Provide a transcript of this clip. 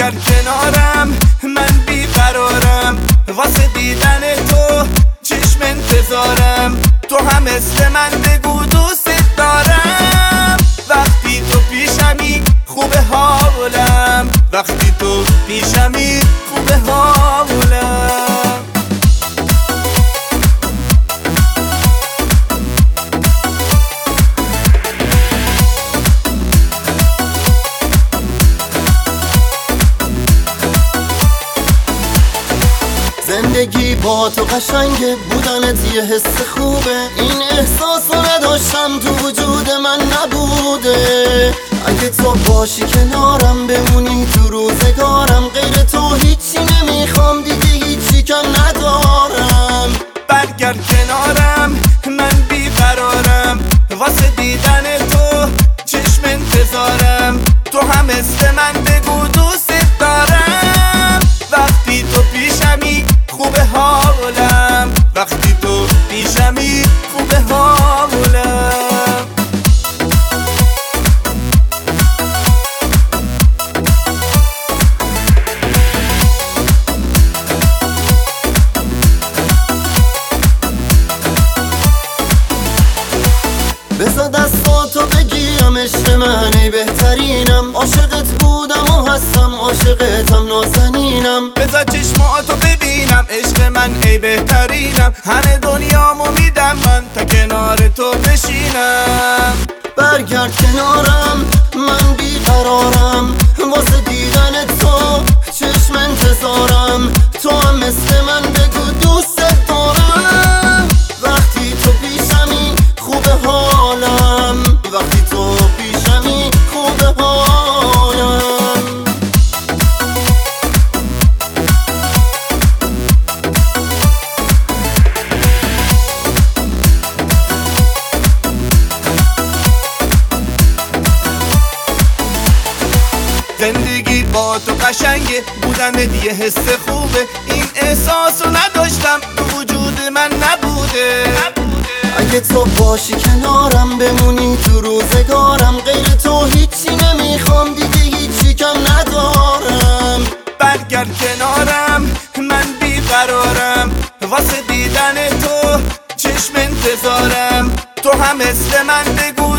برگرد کنارم من بیقرارم. واسه دیدن تو چشم انتظارم. تو هم مثل من بگو دوست دارم. وقتی تو پیشمی خوب حالم. وقتی تو پیشمی زندگی با تو قشنگه بودنت یه حس خوبه. این احساس رو نداشتم تو وجود من نبوده. اگه تو باشی کنارم بمونی تو روزگارم غیر تو هیچی نمی‌خوام. دیگه هیچی کم ندارم. برگرد کنارم من بیقرارم. واسه دیدن تو چشم انتظارم. تو هم مثل من پیشمی خوب حالم. وقتی تو پیشمی خوب حالم. بزا دستاتو بگیرم عشق من ای بهترینم. عاشقت بودم و هستم عاشقتم نازنینم. بذار چشماتو ببینم عشق من ای بهترینم. همه دنیامو میدم من تا کنار تو بشینم. برگرد کنارم من بیقرارم. واسه زندگی با تو قشنگه بودن یه حس خوبه. این احساس رو نداشتم تو وجود من نبوده. اگه تو باشی کنارم بمونی تو روزگارم. غیر تو هیچی نمی‌خوام دیگه هیچی کم ندارم. برگرد کنارم من بیقرارم. واسه دیدن تو چشم انتظارم. تو هم مثل من بگو